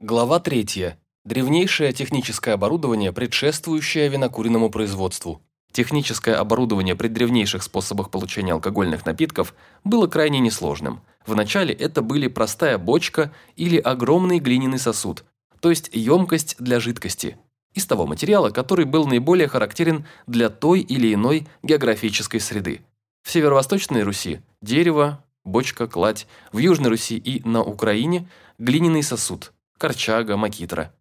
Глава 3. Древнейшее техническое оборудование, предшествующее винокуренному производству. Техническое оборудование при древнейших способах получения алкогольных напитков было крайне несложным. Вначале это были простая бочка или огромный глиняный сосуд, то есть емкость для жидкости, из того материала, который был наиболее характерен для той или иной географической среды. В северо-восточной Руси – дерево, бочка, кладь, в Южной Руси и на Украине – глиняный сосуд – Корчага, Макитра.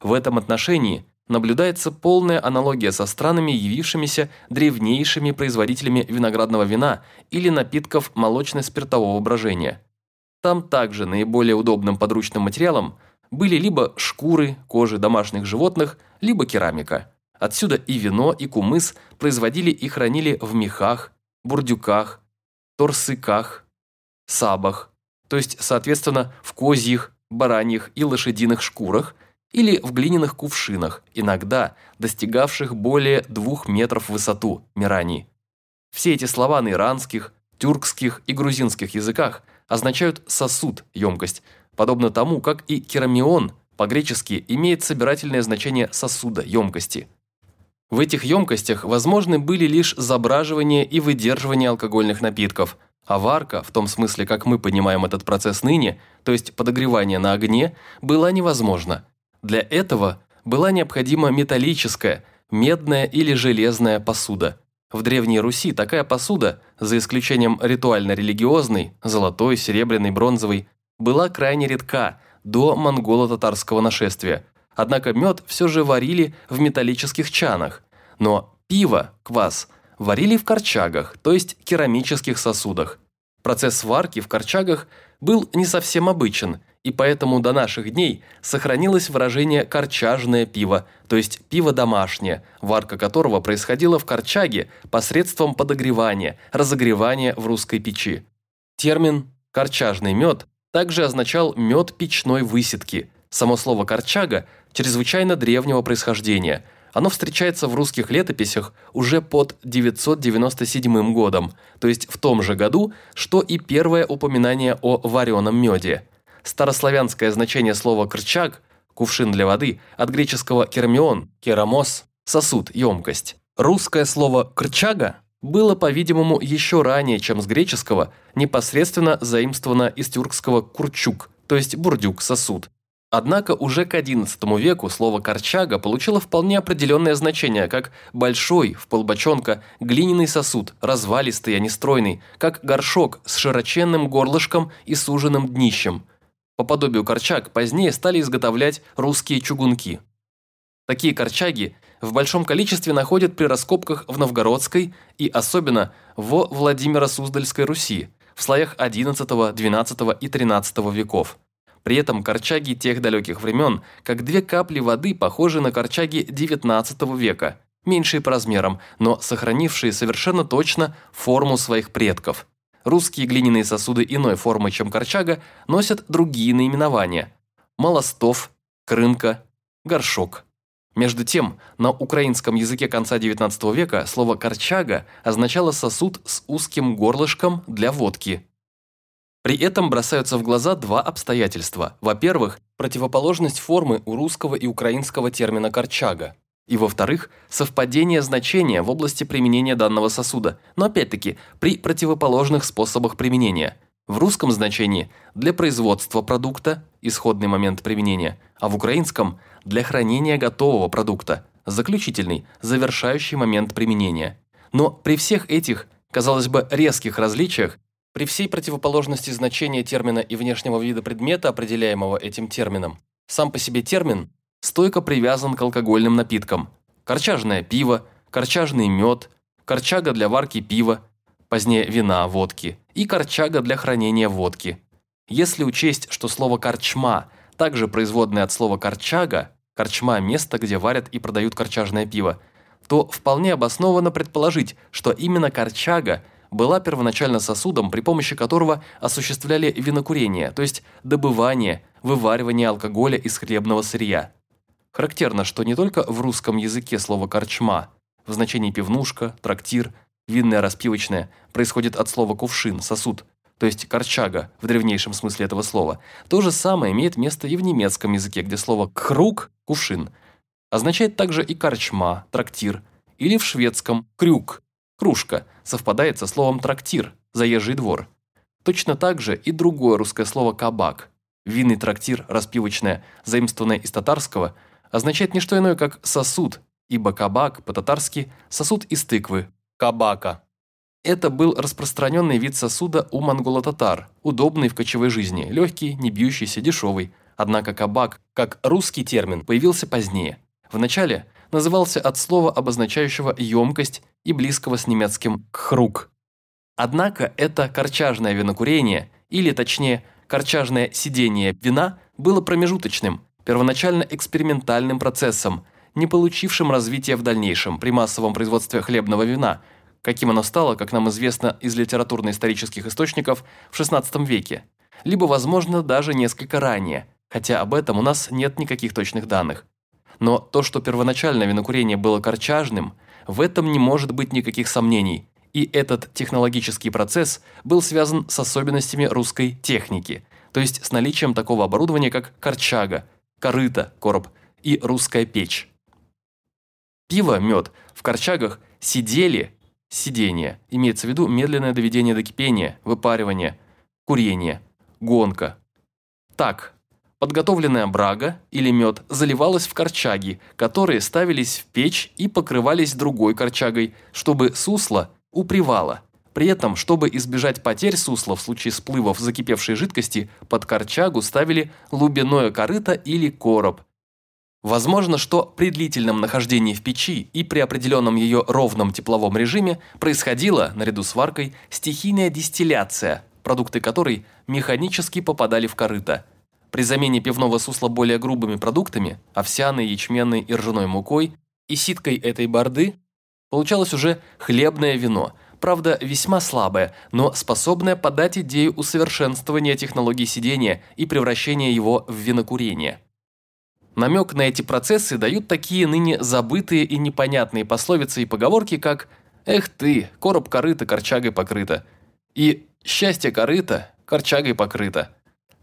В этом отношении наблюдается полная аналогия со странами, явившимися древнейшими производителями виноградного вина или напитков молочно-спиртового брожения. Там также наиболее удобным подручным материалом были либо шкуры, кожи домашних животных, либо керамика. Отсюда и вино, и кумыс производили и хранили в мехах, бурдюках, торсыках, сабах, то есть, соответственно, в козьих, бараньих и лошадиных шкурах или в глиняных кувшинах, иногда достигавших более двух метров в высоту, мирани. Все эти слова на иранских, тюркских и грузинских языках означают «сосуд», емкость, подобно тому, как и керамион по-гречески имеет собирательное значение сосуда, емкости. В этих емкостях возможны были лишь забраживание и выдерживание алкогольных напитков – а варка, в том смысле, как мы понимаем этот процесс ныне, то есть подогревание на огне, была невозможна. Для этого была необходима металлическая, медная или железная посуда. В Древней Руси такая посуда, за исключением ритуально-религиозной, золотой, серебряной, бронзовой, была крайне редка до монголо-татарского нашествия. Однако мед все же варили в металлических чанах. Но пиво, квас – варили в корчагах, то есть керамических сосудах. Процесс варки в корчагах был не совсем обычен, и поэтому до наших дней сохранилось выражение «корчажное пиво», то есть пиво домашнее, варка которого происходила в корчаге посредством подогревания, разогревания в русской печи. Термин «корчажный мед» также означал мед печной высидки. Само слово «корчага» чрезвычайно древнего происхождения – оно встречается в русских летописях уже под 997 годом, то есть в том же году, что и первое упоминание о вареном меде. Старославянское значение слова «крчак» – кувшин для воды, от греческого «кермион» – керамос – сосуд, емкость. Русское слово «крчага» было, по-видимому, еще ранее, чем с греческого, непосредственно заимствовано из тюркского «курчук», то есть бурдюк, сосуд. Однако уже к XI веку слово «корчага» получило вполне определенное значение, как «большой» в полбочонка, глиняный сосуд, развалистый, а не стройный, как горшок с широченным горлышком и суженным днищем. По подобию корчаг позднее стали изготовлять русские чугунки. Такие корчаги в большом количестве находят при раскопках в Новгородской и особенно во Владимиро-Суздальской Руси в слоях XI, XII и XIII веков. При этом корчаги тех далеких времен, как две капли воды, похожи на корчаги XIX века, меньшие по размерам, но сохранившие совершенно точно форму своих предков. Русские глиняные сосуды иной формы, чем корчага, носят другие наименования – молостов, крынка, горшок. Между тем, на украинском языке конца XIX века слово «корчага» означало сосуд с узким горлышком для водки – при этом бросаются в глаза два обстоятельства. Во-первых, противоположность формы у русского и украинского термина «корчага». И во-вторых, совпадение значения в области применения данного сосуда, но опять-таки при противоположных способах применения. В русском значении – для производства продукта, исходный момент применения, а в украинском – для хранения готового продукта, заключительный, завершающий момент применения. Но при всех этих, казалось бы, резких различиях при всей противоположности значения термина и внешнего вида предмета, определяемого этим термином, сам по себе термин стойко привязан к алкогольным напиткам. Корчажное пиво, корчажный мед, корчага для варки пива, позднее вина, водки, и корчага для хранения водки. Если учесть, что слово «корчма» также производное от слова «корчага», корчма – место, где варят и продают корчажное пиво, то вполне обоснованно предположить, что именно корчага – была первоначально сосудом, при помощи которого осуществляли винокурение, то есть добывание, вываривание алкоголя из хлебного сырья. Характерно, что не только в русском языке слово «корчма» в значении пивнушка, трактир, винная распивочная происходит от слова «кувшин», «сосуд», то есть корчага в древнейшем смысле этого слова, то же самое имеет место и в немецком языке, где слово «круг» – кувшин означает также и корчма, трактир, или в шведском «крюк» – кружка, совпадает со словом «трактир» – заезжий двор. Точно так же и другое русское слово «кабак» – винный трактир, распивочное, заимствованное из татарского, означает не что иное, как «сосуд», ибо кабак по-татарски – сосуд из тыквы – кабака. Это был распространенный вид сосуда у монголо-татар, удобный в кочевой жизни, легкий, не бьющийся, дешевый. Однако кабак, как русский термин, появился позднее. Вначале назывался от слова, обозначающего емкость и близкого с немецким «кхрук». Однако это корчажное винокурение, или точнее, корчажное сидение вина, было промежуточным, первоначально экспериментальным процессом, не получившим развития в дальнейшем при массовом производстве хлебного вина – каким оно стало, как нам известно из литературно-исторических источников, в XVI веке, либо, возможно, даже несколько ранее, хотя об этом у нас нет никаких точных данных. Но то, что первоначальное винокурение было корчажным, в этом не может быть никаких сомнений, и этот технологический процесс был связан с особенностями русской техники, то есть с наличием такого оборудования, как корчага, корыто, короб и русская печь. Пиво, мед в корчагах сидели Сидение. Имеется в виду медленное доведение до кипения, выпаривание, курение, гонка. Так, подготовленная брага или мед заливалась в корчаги, которые ставились в печь и покрывались другой корчагой, чтобы сусло упривало. При этом, чтобы избежать потерь сусла в случае сплывов закипевшей жидкости, под корчагу ставили лубяное корыто или короб, Возможно, что при длительном нахождении в печи и при определенном ее ровном тепловом режиме происходила, наряду с варкой, стихийная дистилляция, продукты которой механически попадали в корыто. При замене пивного сусла более грубыми продуктами, овсяной, ячменной и ржаной мукой, и ситкой этой борды, получалось уже хлебное вино, правда весьма слабое, но способное подать идею усовершенствования технологий сидения и превращения его в винокурение. Намек на эти процессы дают такие ныне забытые и непонятные пословицы и поговорки, как «Эх ты, короб корыта корчагой покрыта» и «Счастье корыта корчагой покрыто».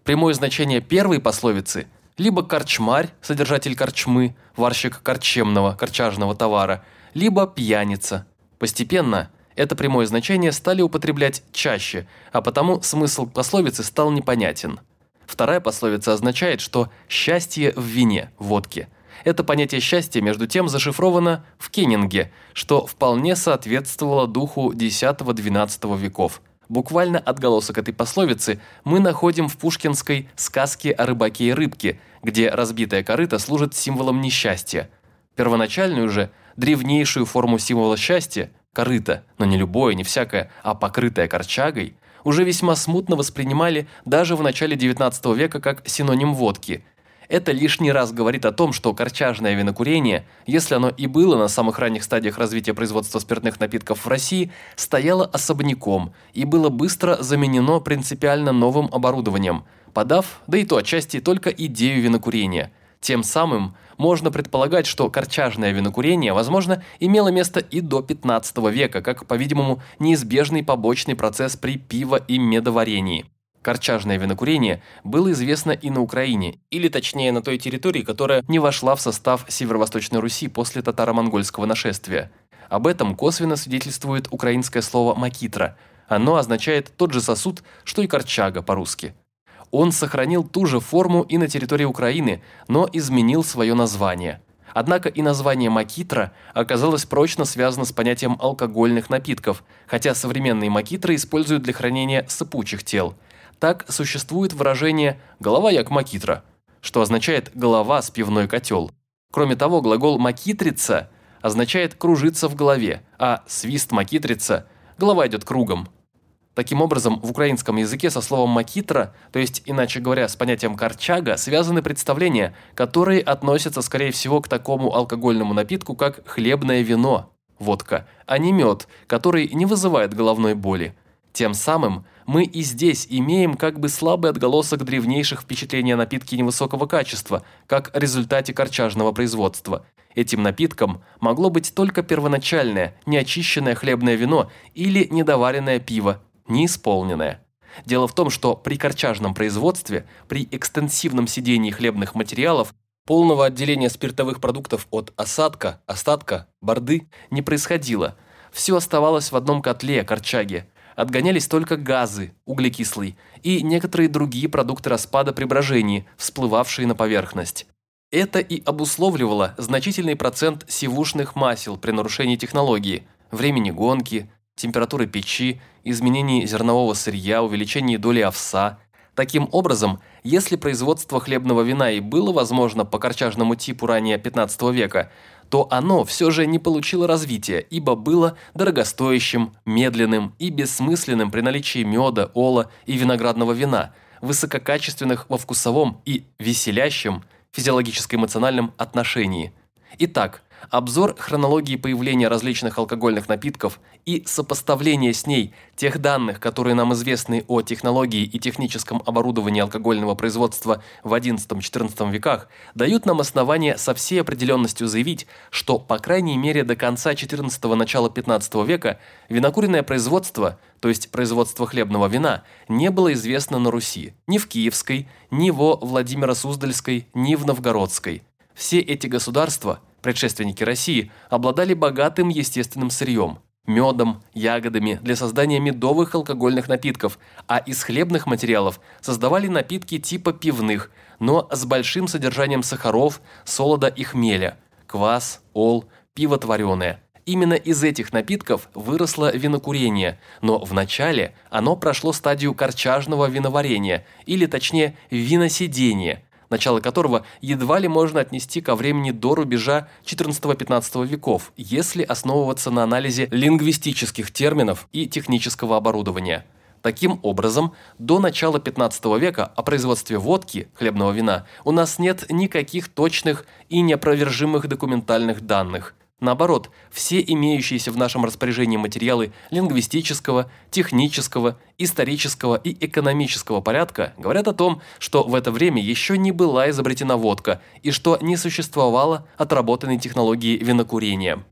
Прямое значение первой пословицы – либо корчмарь, содержатель корчмы, варщик корчемного, корчажного товара, либо пьяница. Постепенно это прямое значение стали употреблять чаще, а потому смысл пословицы стал непонятен – Вторая пословица означает, что «счастье в вине, водке». Это понятие счастья, между тем, зашифровано в Кеннинге, что вполне соответствовало духу X-XII веков. Буквально отголосок этой пословицы мы находим в пушкинской «Сказке о рыбаке и рыбке», где разбитая корыта служит символом несчастья. Первоначальную же, древнейшую форму символа счастья – корыто, но не любое, не всякое, а покрытое корчагой – уже весьма смутно воспринимали даже в начале XIX века как синоним водки. Это лишний раз говорит о том, что корчажное винокурение, если оно и было на самых ранних стадиях развития производства спиртных напитков в России, стояло особняком и было быстро заменено принципиально новым оборудованием, подав, да и то отчасти, только идею винокурения – тем самым можно предполагать, что корчажное винокурение, возможно, имело место и до 15 века, как, по-видимому, неизбежный побочный процесс при пиво- и медоварении. Корчажное винокурение было известно и на Украине, или точнее на той территории, которая не вошла в состав Северо-Восточной Руси после татаро-монгольского нашествия. Об этом косвенно свидетельствует украинское слово «макитра». Оно означает тот же сосуд, что и корчага по-русски – он сохранил ту же форму и на территории Украины, но изменил свое название. Однако и название макитра оказалось прочно связано с понятием алкогольных напитков, хотя современные макитры используют для хранения сыпучих тел. Так существует выражение «голова як макитра», что означает «голова с пивной котел». Кроме того, глагол «макитрица» означает «кружиться в голове», а «свист макитрица» – голова идет кругом. Таким образом, в украинском языке со словом «макитра», то есть, иначе говоря, с понятием «корчага», связаны представления, которые относятся, скорее всего, к такому алкогольному напитку, как хлебное вино, водка, а не мед, который не вызывает головной боли. Тем самым мы и здесь имеем как бы слабый отголосок древнейших впечатлений о напитке невысокого качества, как результате корчажного производства. Этим напитком могло быть только первоначальное, неочищенное хлебное вино или недоваренное пиво, неисполненное. Дело в том, что при корчажном производстве, при экстенсивном сидении хлебных материалов, полного отделения спиртовых продуктов от осадка, остатка, борды не происходило. Все оставалось в одном котле, корчаге. Отгонялись только газы, углекислый, и некоторые другие продукты распада при брожении, всплывавшие на поверхность. Это и обусловливало значительный процент сивушных масел при нарушении технологии, времени гонки, температуры печи, изменении зернового сырья, увеличении доли овса. Таким образом, если производство хлебного вина и было возможно по корчажному типу ранее 15 века, то оно все же не получило развития, ибо было дорогостоящим, медленным и бессмысленным при наличии меда, ола и виноградного вина, высококачественных во вкусовом и веселящем физиологическо-эмоциональном отношении. Итак, обзор хронологии появления различных алкогольных напитков и сопоставление с ней тех данных, которые нам известны о технологии и техническом оборудовании алкогольного производства в XI-XIV веках, дают нам основание со всей определенностью заявить, что, по крайней мере, до конца XIV – начала XV века винокуренное производство, то есть производство хлебного вина, не было известно на Руси, ни в Киевской, ни во Владимиро-Суздальской, ни в Новгородской. Все эти государства – предшественники России, обладали богатым естественным сырьем – медом, ягодами для создания медовых алкогольных напитков, а из хлебных материалов создавали напитки типа пивных, но с большим содержанием сахаров, солода и хмеля – квас, ол, пиво твореное. Именно из этих напитков выросло винокурение, но вначале оно прошло стадию корчажного виноварения, или точнее виносидения – начало которого едва ли можно отнести ко времени до рубежа XIV-XV веков, если основываться на анализе лингвистических терминов и технического оборудования. Таким образом, до начала 15 века о производстве водки, хлебного вина, у нас нет никаких точных и неопровержимых документальных данных – Наоборот, все имеющиеся в нашем распоряжении материалы лингвистического, технического, исторического и экономического порядка говорят о том, что в это время еще не была изобретена водка и что не существовало отработанной технологии винокурения.